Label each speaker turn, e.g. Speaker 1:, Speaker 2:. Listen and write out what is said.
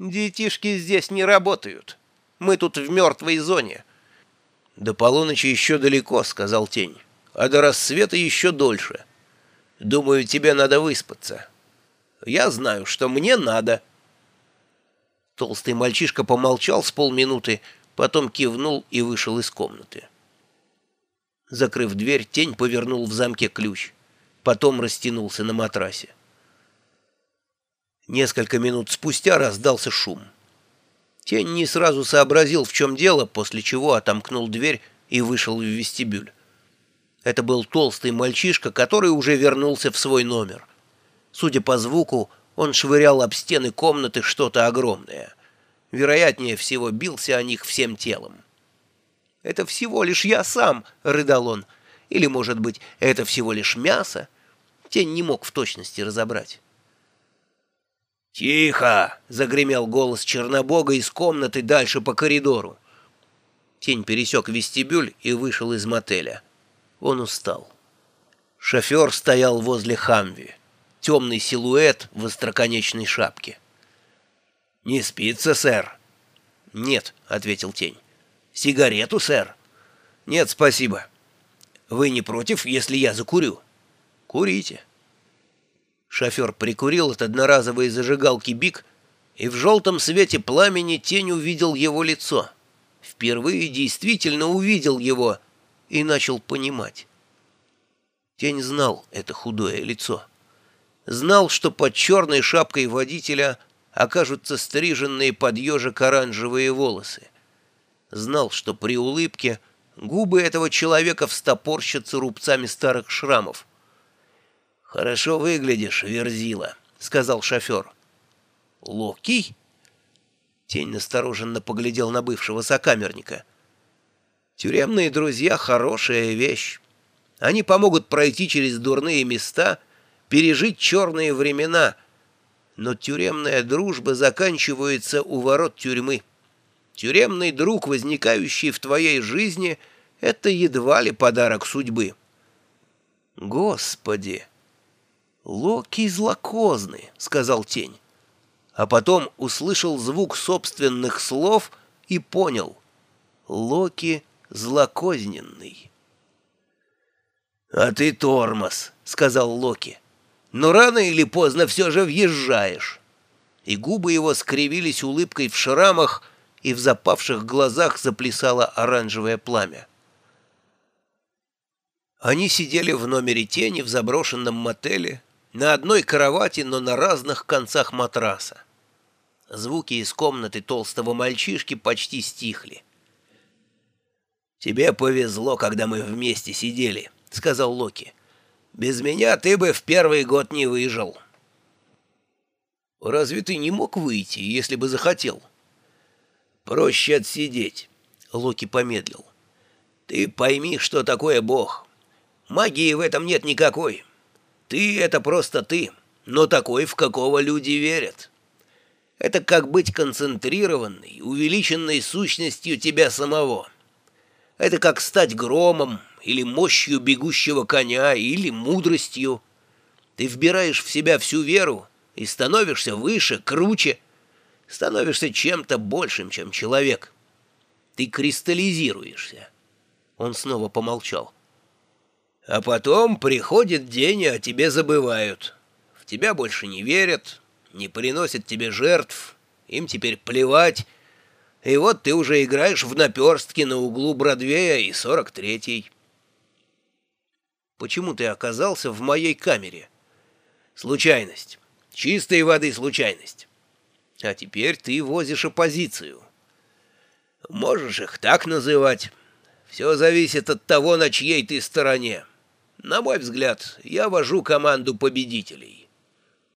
Speaker 1: Детишки здесь не работают. Мы тут в мертвой зоне.
Speaker 2: До полуночи еще далеко, сказал тень, а до рассвета еще дольше. Думаю, тебе надо выспаться. Я знаю, что мне надо. Толстый мальчишка помолчал с полминуты, потом кивнул и вышел из комнаты. Закрыв дверь, тень повернул в замке ключ. Потом растянулся на матрасе. Несколько минут спустя раздался шум. Тень не сразу сообразил, в чем дело, после чего отомкнул дверь и вышел в вестибюль. Это был толстый мальчишка, который уже вернулся в свой номер. Судя по звуку, он швырял об стены комнаты что-то огромное. Вероятнее всего, бился о них всем телом. «Это всего лишь я сам», — рыдал он. «Или, может быть, это всего лишь мясо?» Тень не мог в точности разобрать.
Speaker 1: «Тихо!» — загремел голос Чернобога из комнаты дальше по коридору.
Speaker 2: Тень пересек вестибюль и вышел из мотеля. Он устал. Шофер стоял возле Хамви. Темный силуэт в остроконечной шапке.
Speaker 1: «Не спится, сэр?»
Speaker 2: «Нет», — ответил тень.
Speaker 1: «Сигарету, сэр?»
Speaker 2: «Нет, спасибо».
Speaker 1: «Вы не против, если я закурю?»
Speaker 2: «Курите». Шофер прикурил от одноразовой зажигалки бик, и в желтом свете пламени тень увидел его лицо. Впервые действительно увидел его и начал понимать. Тень знал это худое лицо. Знал, что под черной шапкой водителя окажутся стриженные под ежик оранжевые волосы. Знал, что при улыбке губы этого человека встопорщатся рубцами старых шрамов. «Хорошо выглядишь, Верзила», — сказал шофер. «Локий?» Тень настороженно поглядел на бывшего сокамерника. «Тюремные друзья — хорошая вещь. Они помогут пройти через дурные места, пережить черные времена. Но тюремная дружба заканчивается у ворот тюрьмы. Тюремный друг, возникающий в твоей жизни, — это едва ли подарок судьбы». «Господи!» «Локи злокозный», — сказал тень. А потом услышал звук собственных слов и понял. Локи злокозненный. «А ты тормоз», — сказал Локи. «Но рано или поздно все же въезжаешь». И губы его скривились улыбкой в шрамах, и в запавших глазах заплясало оранжевое пламя. Они сидели в номере тени в заброшенном мотеле, на одной кровати, но на разных концах матраса. Звуки из комнаты толстого мальчишки почти стихли. «Тебе повезло, когда мы вместе сидели», — сказал Локи. «Без меня ты бы в первый год не выжил». «Разве ты не мог выйти, если бы захотел?» «Проще отсидеть», — Локи помедлил. «Ты пойми, что такое Бог. Магии в этом нет никакой». Ты — это просто ты, но такой, в какого люди верят. Это как быть концентрированной, увеличенной сущностью тебя самого. Это как стать громом или мощью бегущего коня или мудростью. Ты вбираешь в себя всю веру и становишься выше, круче, становишься чем-то большим, чем человек. Ты кристаллизируешься. Он снова помолчал. А потом приходит день, о тебе забывают. В тебя больше не верят, не приносят тебе жертв, им теперь плевать. И вот ты уже играешь в наперстки на углу Бродвея и 43-й. Почему ты оказался в моей камере? Случайность. Чистой воды случайность. А теперь ты возишь оппозицию. Можешь их так называть. Все зависит от того, на чьей ты стороне. На мой взгляд, я вожу команду победителей.